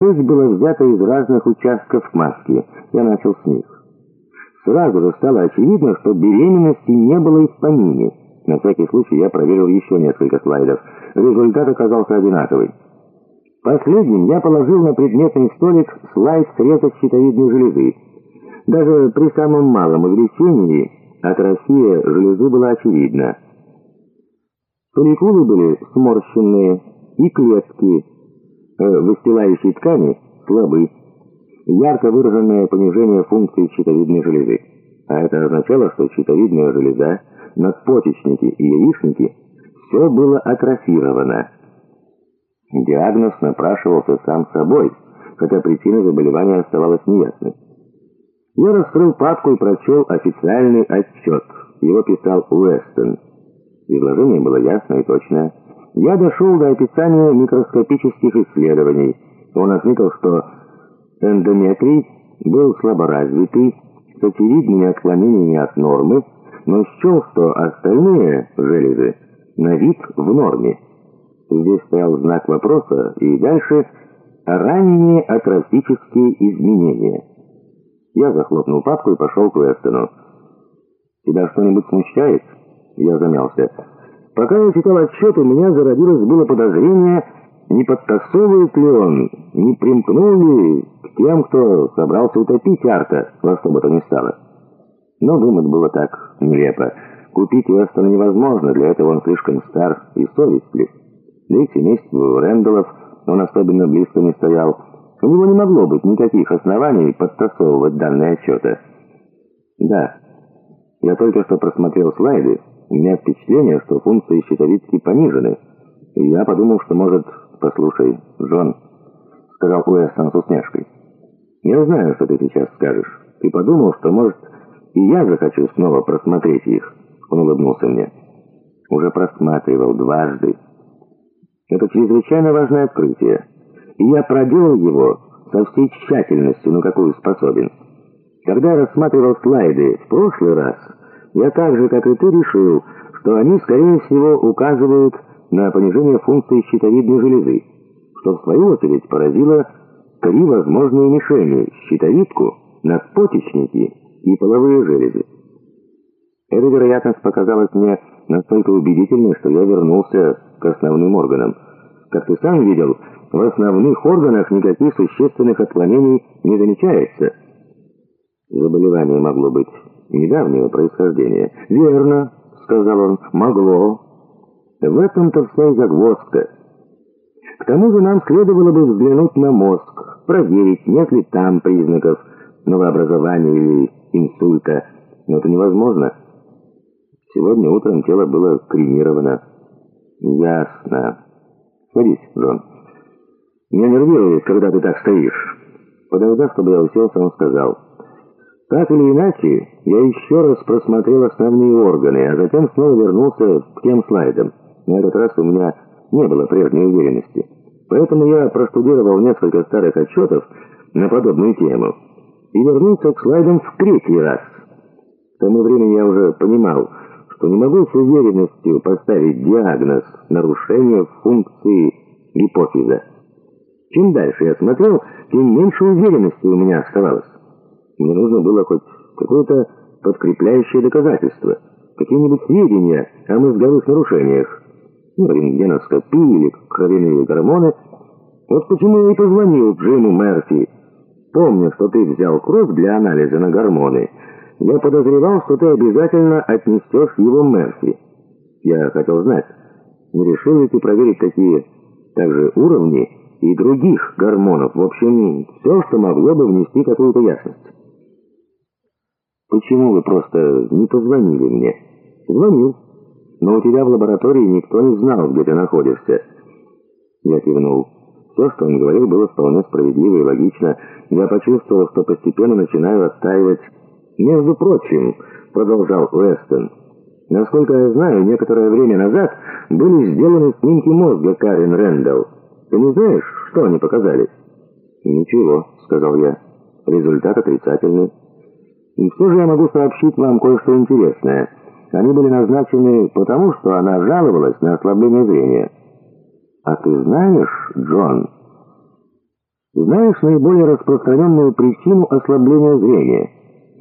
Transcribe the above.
Кровь была взята из разных участков маски. Я начал с них. Сразу же стало очевидно, что беременности не было и в помине. На всякий случай я проверил еще несколько слайдов. Результат оказался одинаковый. Последним я положил на предметный столик слайд среза щитовидной железы. Даже при самом малом увеличении атрофия железы была очевидна. Фолликулы были сморщенные, и клетки выстилающей ткани слабы. Ярко выраженное понижение функции щитовидной железы. А это означало, что щитовидная железа, надпочечники и яичники все было атрофировано. Диагноз напрашивался сам собой, хотя причина заболевания оставалась неясной. Я раскрыл папку и прочел официальный отчет. Его писал Уэстон. Изложение было ясное и точное. Я дошел до описания микроскопических исследований. Он отметил, что эндометрий был слаборазвитый, с очевидными отклонениями от нормы, но счел, что остальные железы на вид в норме. Здесь стоял знак вопроса, и дальше ранние атрофические изменения. Я захлопнул папку и пошел к Уэстону. «Тебя что-нибудь смущает?» Я замялся. Пока я читал отчет, у меня зародилось было подозрение, не подтасовывает ли он, не примкнул ли к тем, кто собрался утопить Арта во что бы то ни стало. Но думать было так нелепо. Купить Уэстона невозможно, для этого он слишком стар и совестлив. Да и к семейству Рэндаллов он особенно близко не стоял. У него не могло быть никаких оснований подтасовывать данные отчета. Да, я только что просмотрел слайды, у меня впечатление, что функции щитовидки понижены. И я подумал, что, может, послушай, Джон, сказал Уэстон с усмешкой. Я знаю, что ты сейчас скажешь. Ты подумал, что, может, и я захочу снова просмотреть их. Он улыбнулся мне. Уже просматривал дважды. Это чрезвычайно важное открытие. И я проделал его со всей тщательностью, на какую способен. Когда я рассматривал слайды в прошлый раз... Я так же, как и ты, решил, что они, скорее всего, указывают на понижение функции щитовидной железы, что, в свою очередь, поразило три возможные мишени – щитовидку, надпочечники и половые железы. Эта вероятность показалась мне настолько убедительной, что я вернулся к основным органам. Как ты сам видел, в основных органах никаких существенных отклонений не замечается. Заболевание могло быть недавнего происхождения. «Верно», — сказал он, — «могло». В этом-то вся и загвоздка. К тому же нам следовало бы взглянуть на мозг, проверить, нет ли там признаков новообразования или инсульта. Но это невозможно. Сегодня утром тело было кремировано. Ясно. Садись, Джон. Меня нервирует, когда ты так стоишь. Подождав, чтобы я уселся, он сказал... Так или иначе, я еще раз просмотрел основные органы, а затем снова вернулся к тем слайдам. На этот раз у меня не было прежней уверенности. Поэтому я простудировал несколько старых отчетов на подобную тему и вернулся к слайдам в третий раз. К тому времени я уже понимал, что не могу с уверенностью поставить диагноз нарушения функции гипофиза. Чем дальше я смотрел, тем меньше уверенности у меня оставалось. Мне нужно было хоть какое-то подкрепляющее доказательство, какие-нибудь сведения о мозговых нарушениях, ну, рентгеноскопии или кровяные гормоны. Вот почему я и позвонил Джиму Мерфи. Помню, что ты взял кровь для анализа на гормоны. Я подозревал, что ты обязательно отнесешь его Мерфи. Я хотел знать, не решил ли ты проверить такие также уровни и других гормонов. В общем, все, что могло бы внести какую-то ясность. «Почему вы просто не позвонили мне?» «Звонил. Но у тебя в лаборатории никто не знал, где ты находишься». Я кивнул. Все, что он говорил, было вполне справедливо и логично. Я почувствовал, что постепенно начинаю оттаивать. «Между прочим», — продолжал Уэстон, — «насколько я знаю, некоторое время назад были сделаны снимки мозга Карен Рэндалл. Ты не знаешь, что они показали?» «Ничего», — сказал я. «Результат отрицательный». И все же я могу сообщить вам кое-что интересное. Они были назначены потому, что она жаловалась на ослабление зрения. А ты знаешь, Джон, Знаешь наиболее распространенную причину ослабления зрения?